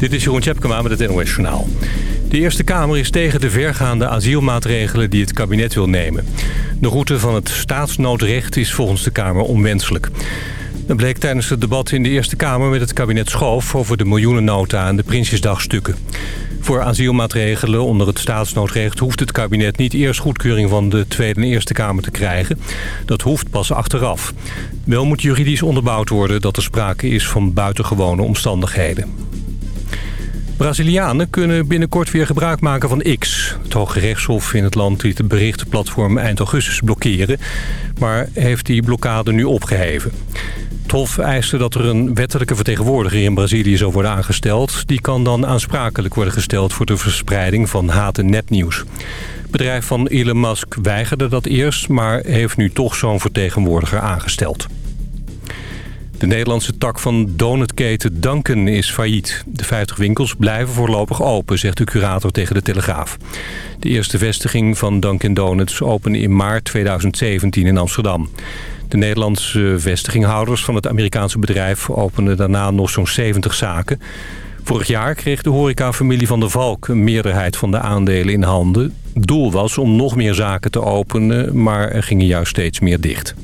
Dit is Jeroen Tjepkema met het NOS Journaal. De Eerste Kamer is tegen de vergaande asielmaatregelen die het kabinet wil nemen. De route van het staatsnoodrecht is volgens de Kamer onwenselijk. Dat bleek tijdens het debat in de Eerste Kamer met het kabinet Schoof... over de miljoenennota en de Prinsjesdagstukken. Voor asielmaatregelen onder het staatsnoodrecht hoeft het kabinet niet eerst goedkeuring van de Tweede en Eerste Kamer te krijgen. Dat hoeft pas achteraf. Wel moet juridisch onderbouwd worden dat er sprake is van buitengewone omstandigheden. Brazilianen kunnen binnenkort weer gebruik maken van X. Het Hoge Rechtshof in het land liet het berichtenplatform eind augustus blokkeren... maar heeft die blokkade nu opgeheven. Het Hof eiste dat er een wettelijke vertegenwoordiger in Brazilië zou worden aangesteld. Die kan dan aansprakelijk worden gesteld voor de verspreiding van haat- en nepnieuws. Het bedrijf van Elon Musk weigerde dat eerst, maar heeft nu toch zo'n vertegenwoordiger aangesteld. De Nederlandse tak van donutketen Duncan is failliet. De 50 winkels blijven voorlopig open, zegt de curator tegen de Telegraaf. De eerste vestiging van Dunkin' Donuts opende in maart 2017 in Amsterdam. De Nederlandse vestiginghouders van het Amerikaanse bedrijf openden daarna nog zo'n 70 zaken. Vorig jaar kreeg de horecafamilie van der Valk een meerderheid van de aandelen in handen. Doel was om nog meer zaken te openen, maar er gingen juist steeds meer dicht.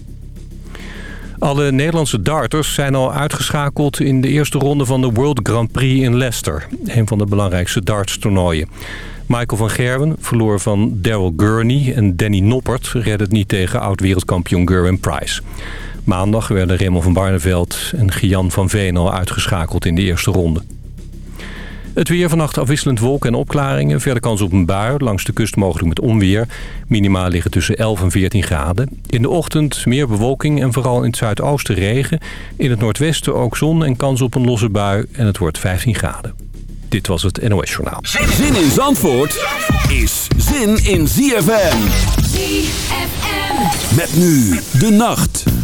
Alle Nederlandse darters zijn al uitgeschakeld in de eerste ronde van de World Grand Prix in Leicester. Een van de belangrijkste darts-toernooien. Michael van Gerwen verloor van Daryl Gurney en Danny Noppert... redde het niet tegen oud-wereldkampioen Gerwin Price. Maandag werden Raymond van Barneveld en Gian van Veen al uitgeschakeld in de eerste ronde. Het weer vannacht afwisselend wolken en opklaringen. Verder kans op een bui. Langs de kust mogelijk met onweer. Minima liggen tussen 11 en 14 graden. In de ochtend meer bewolking en vooral in het zuidoosten regen. In het noordwesten ook zon en kans op een losse bui. En het wordt 15 graden. Dit was het NOS Journaal. Zin in Zandvoort is zin in ZFM. ZFM. Met nu de nacht.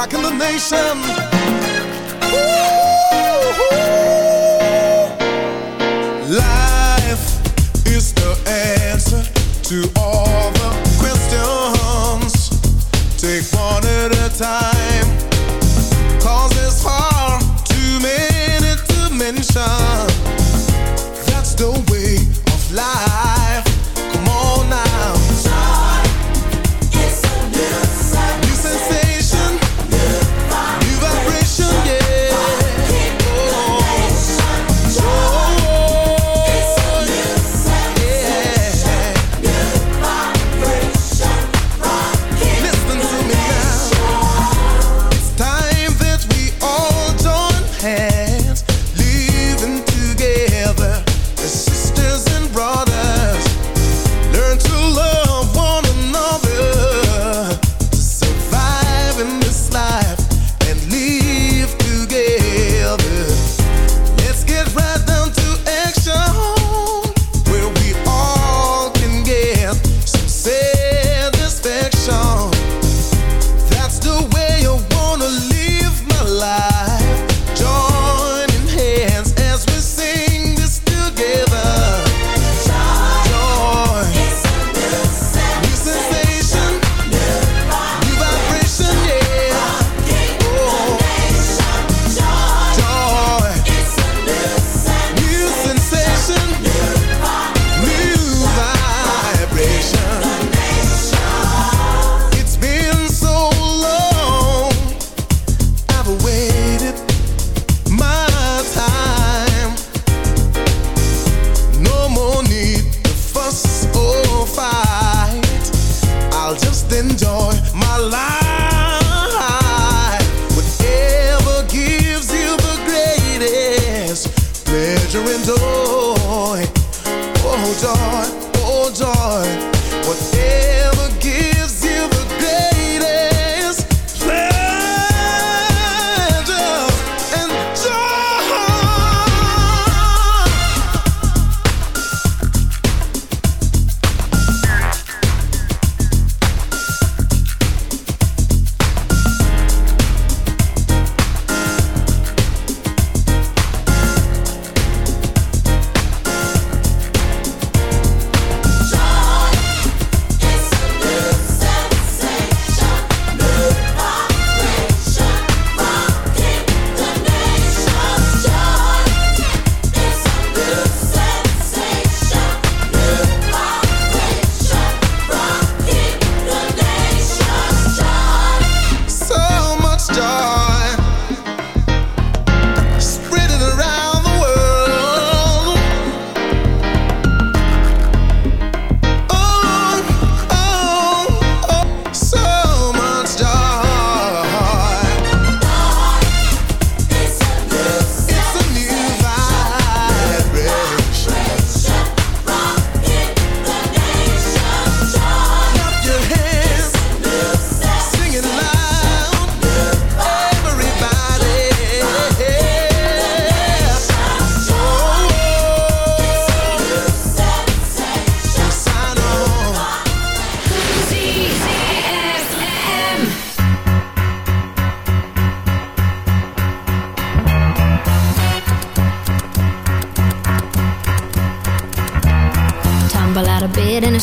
Rocking the nation.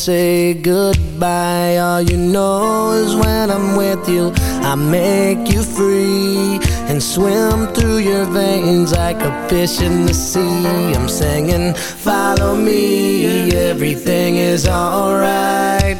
Say goodbye. All you know is when I'm with you, I make you free and swim through your veins like a fish in the sea. I'm singing, follow me, everything is alright.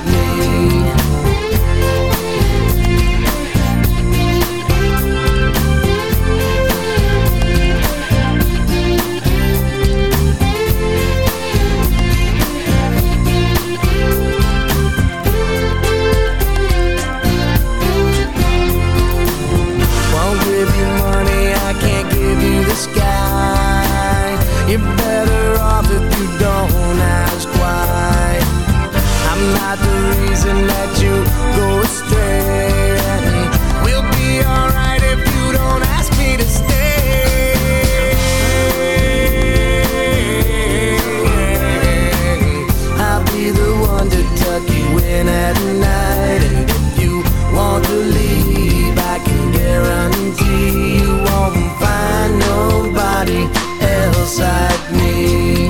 inside me.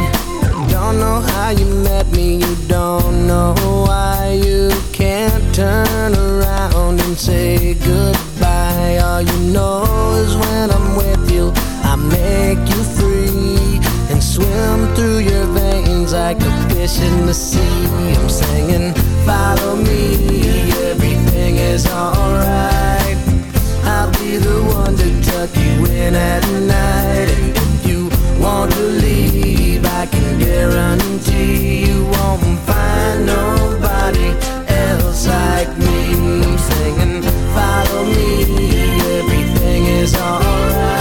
Don't know how you met me You don't know why. You can't turn around and say goodbye. All you know is when I'm with you I make you free And swim through your veins Like a fish in the sea. I'm singing follow me Everything is alright. I'll be the one to tuck you in at night want to leave, I can guarantee you won't find nobody else like me. Singing, follow me, everything is alright.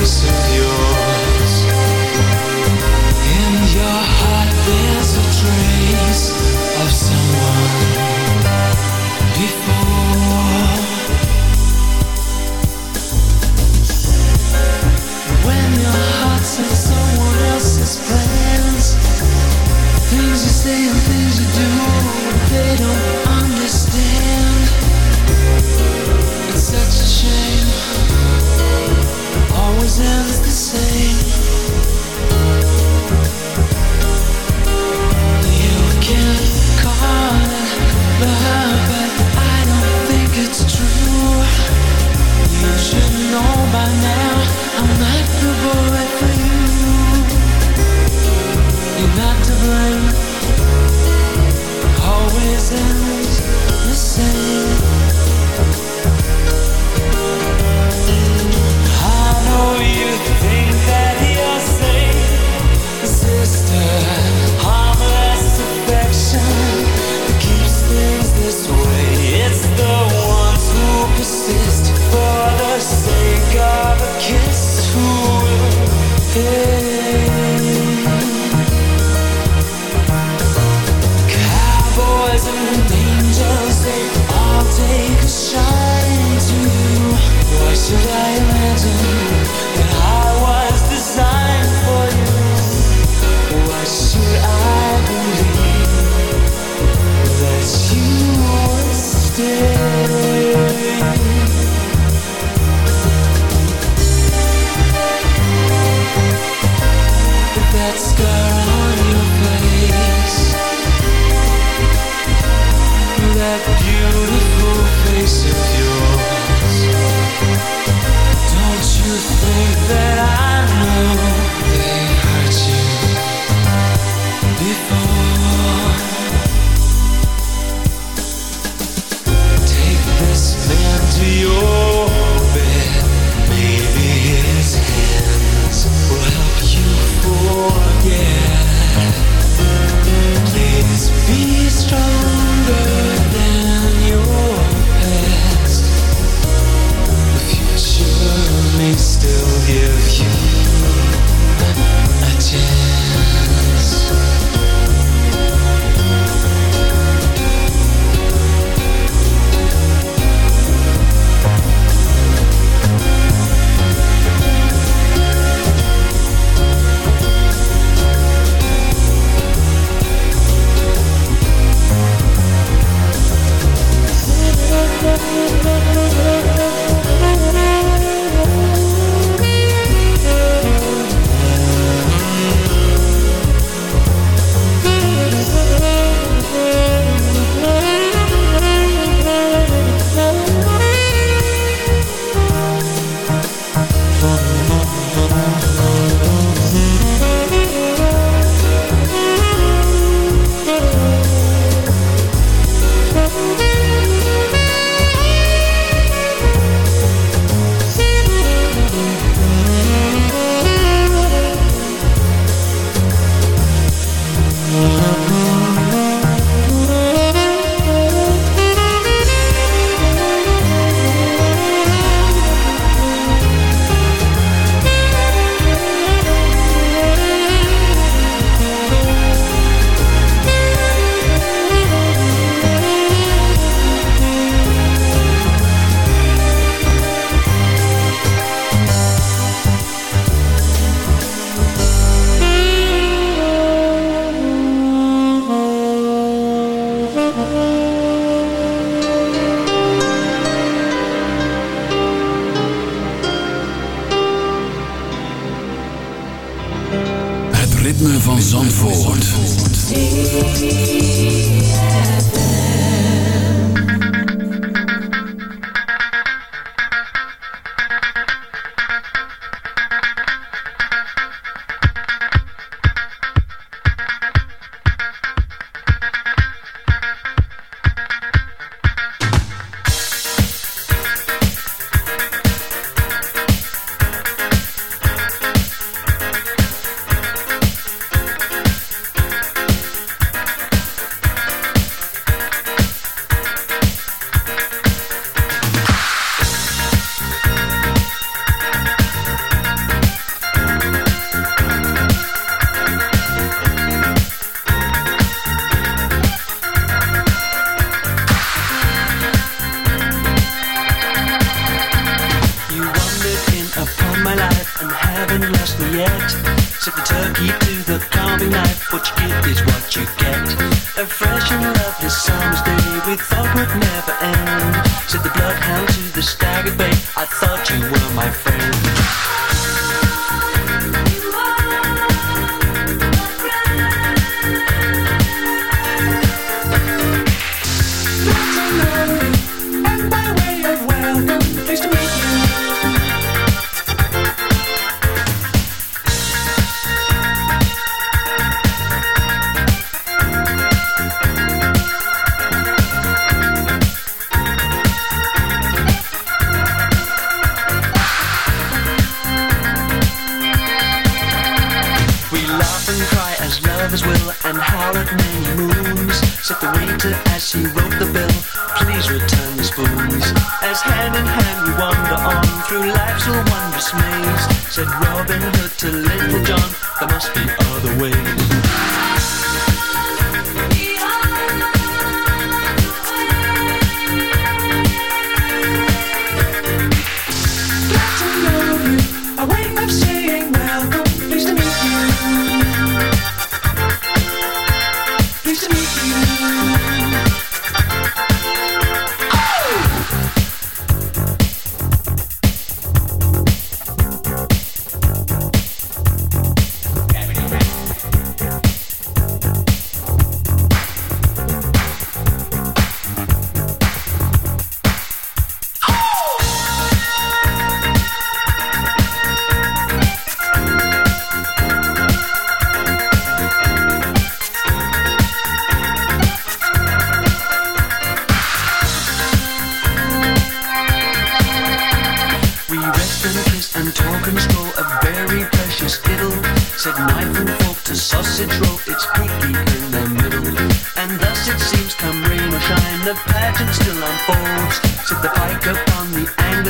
Beautiful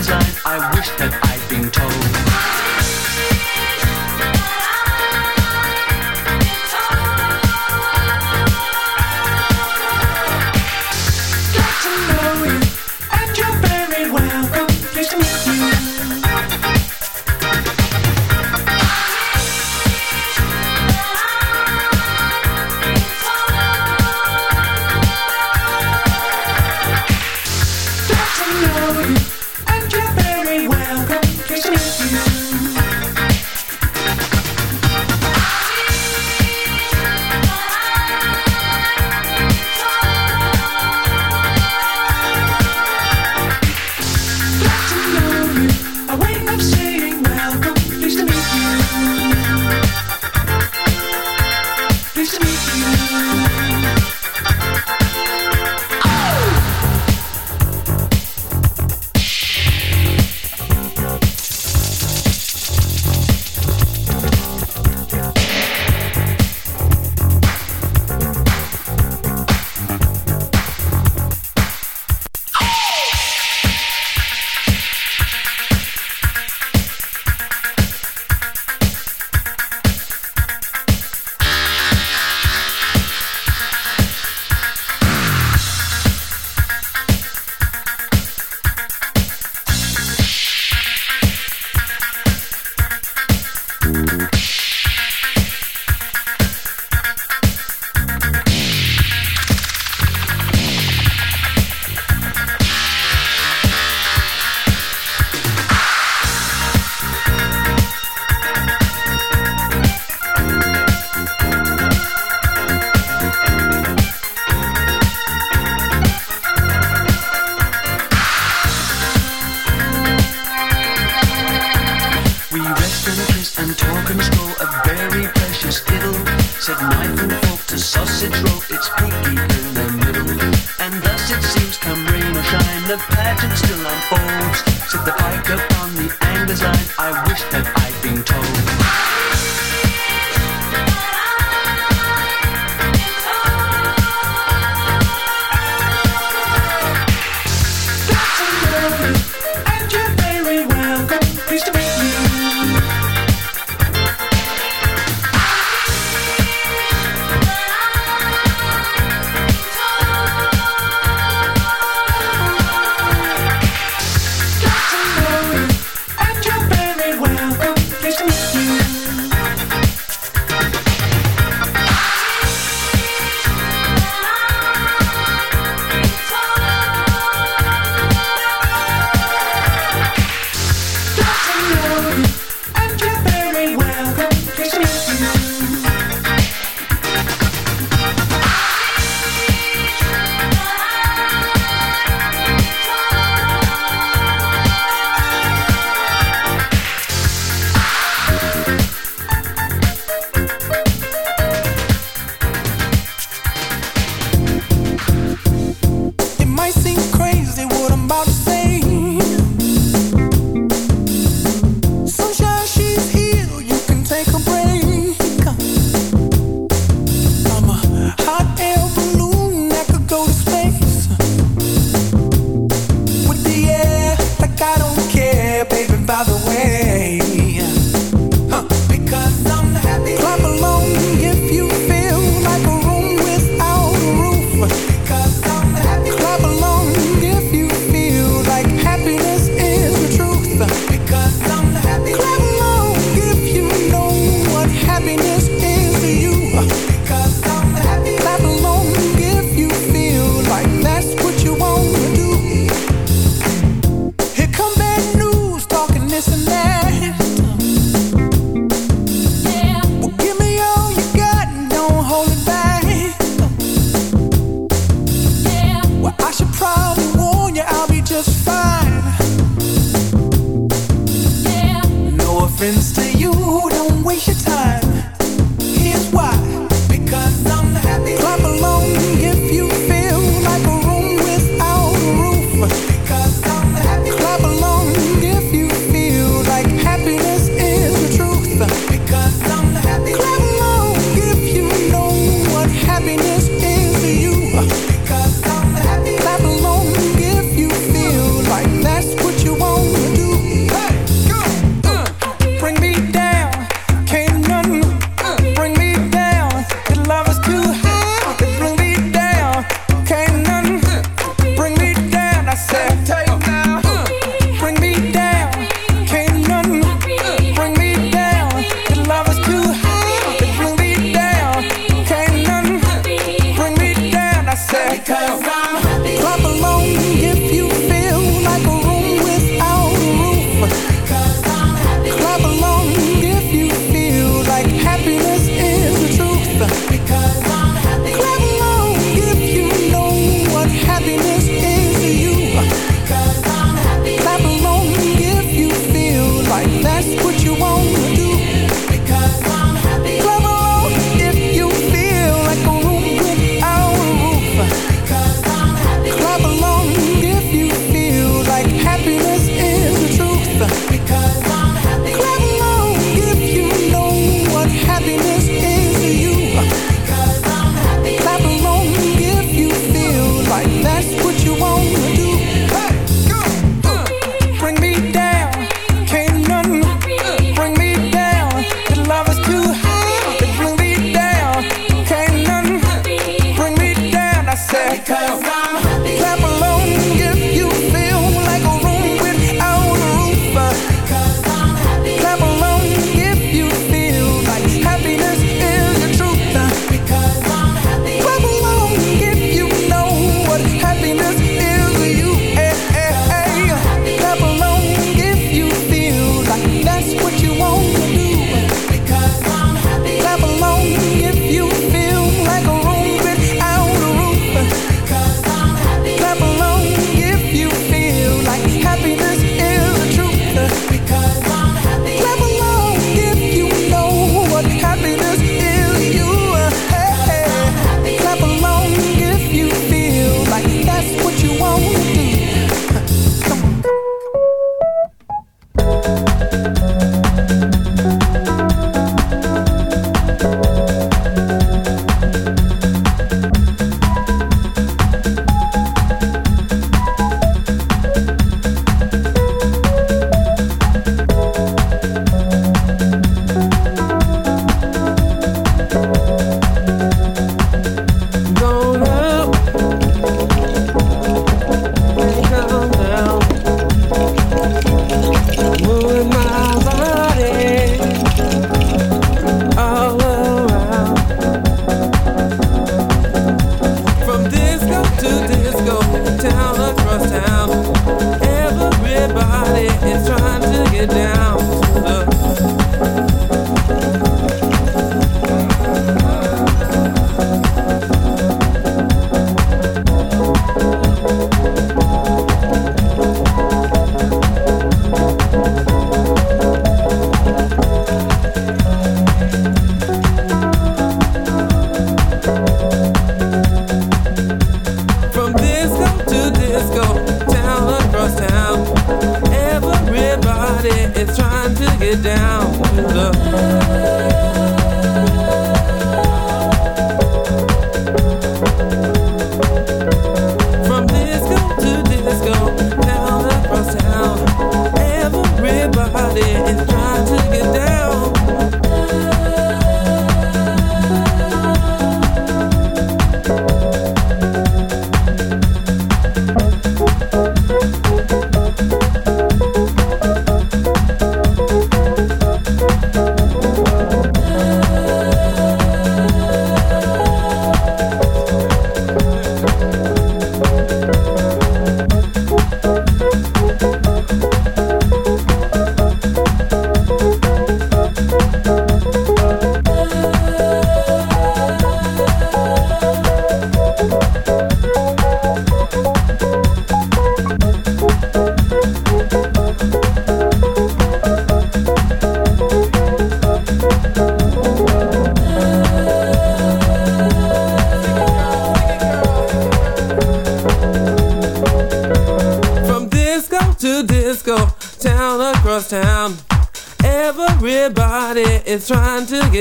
line, I wish that I'd been told.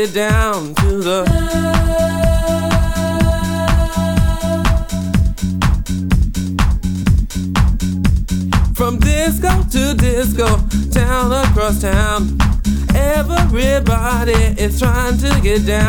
Get down to the. From disco to disco, town across town. Everybody is trying to get down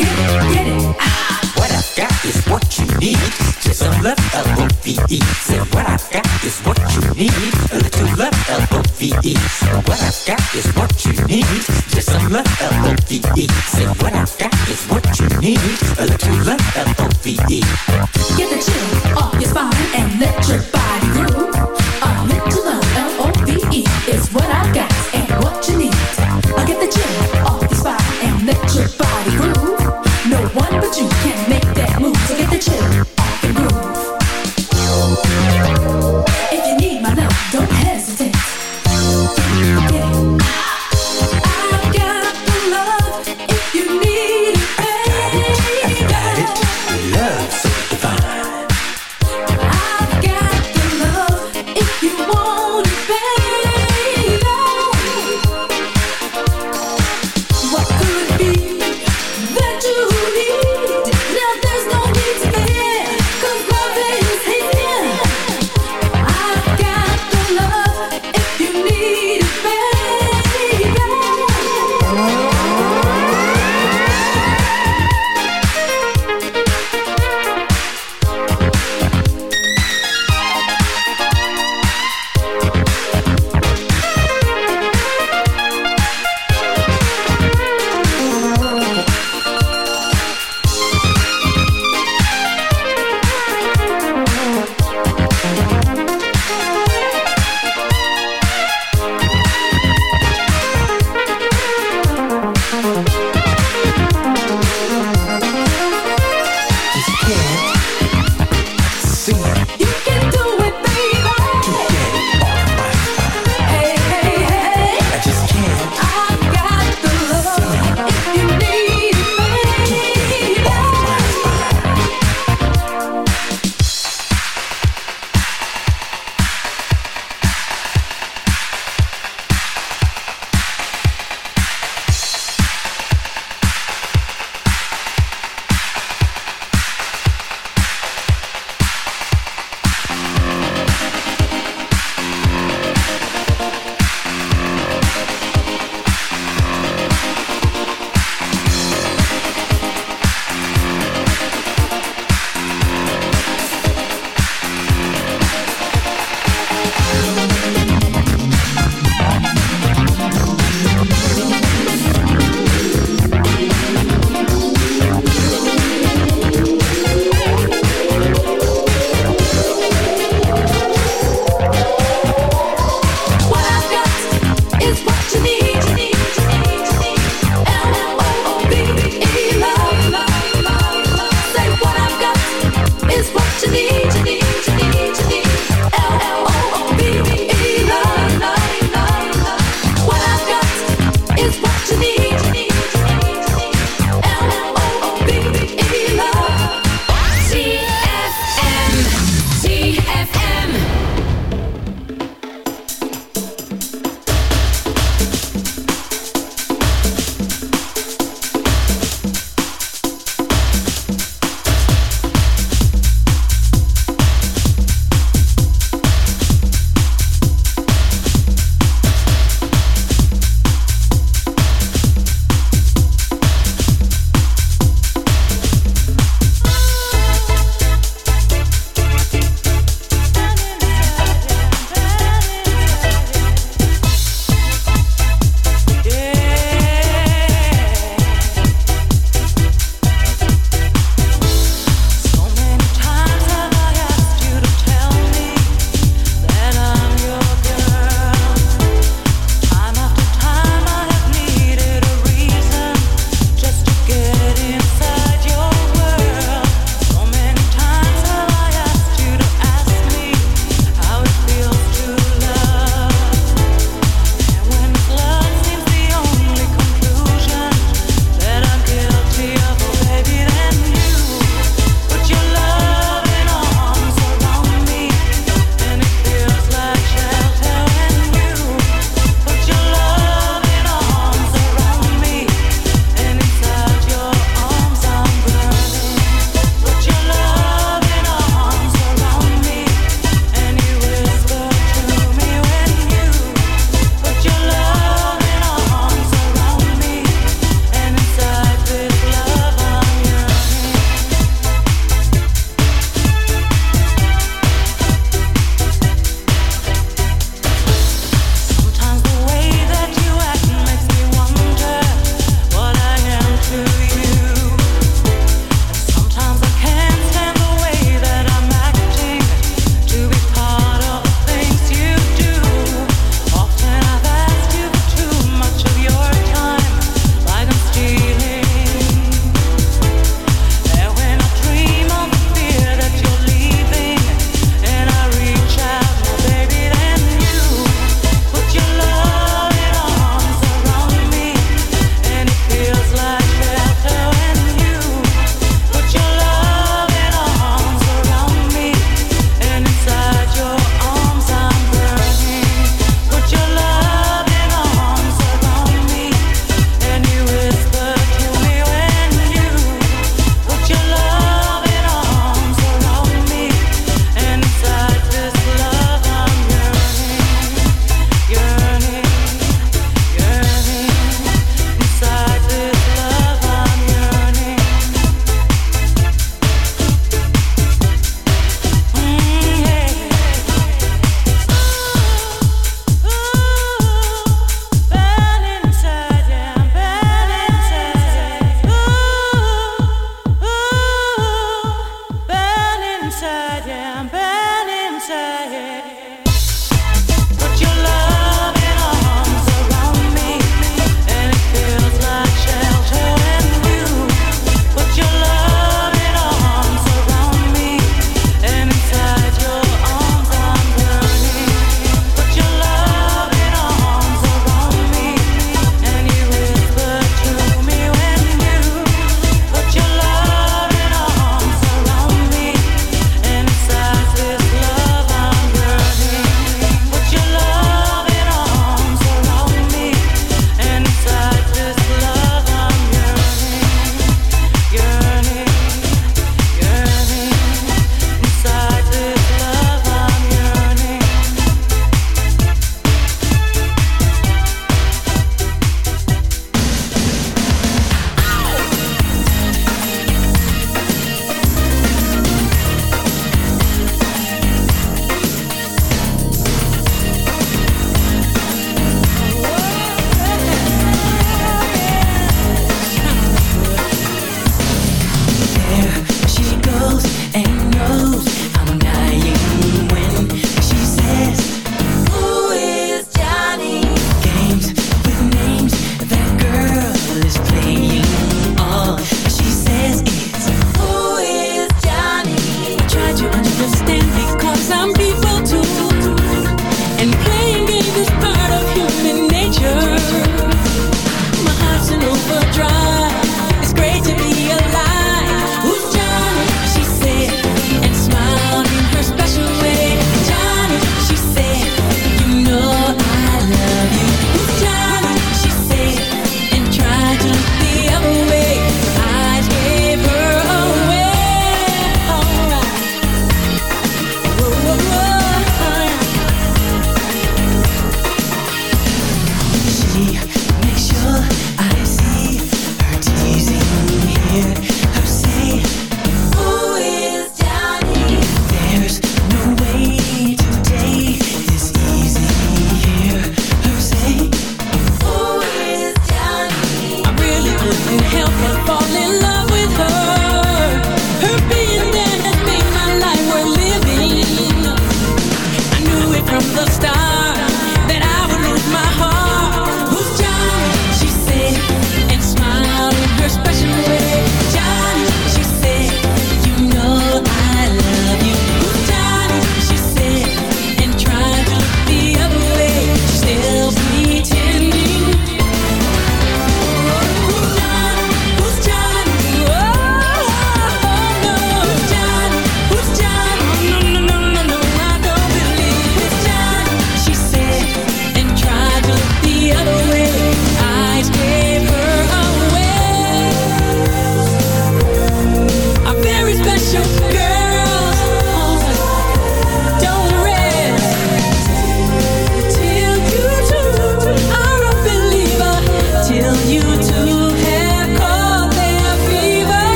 Get it, get it. Ah. What I've got is what you need. Just some love, L-O-V-E. Said what I've got is what you need. A little love, L-O-V-E. Said what I've got is what you need. Just some love, L-O-V-E. Said what I've got is what you need. A little love, L-O-V-E. Get the chill off your spine and let your body groove. A little love, L-O-V-E is what I've got and what you need. I'll get the chill off your spine and let your body but you can't make that move to get the chill.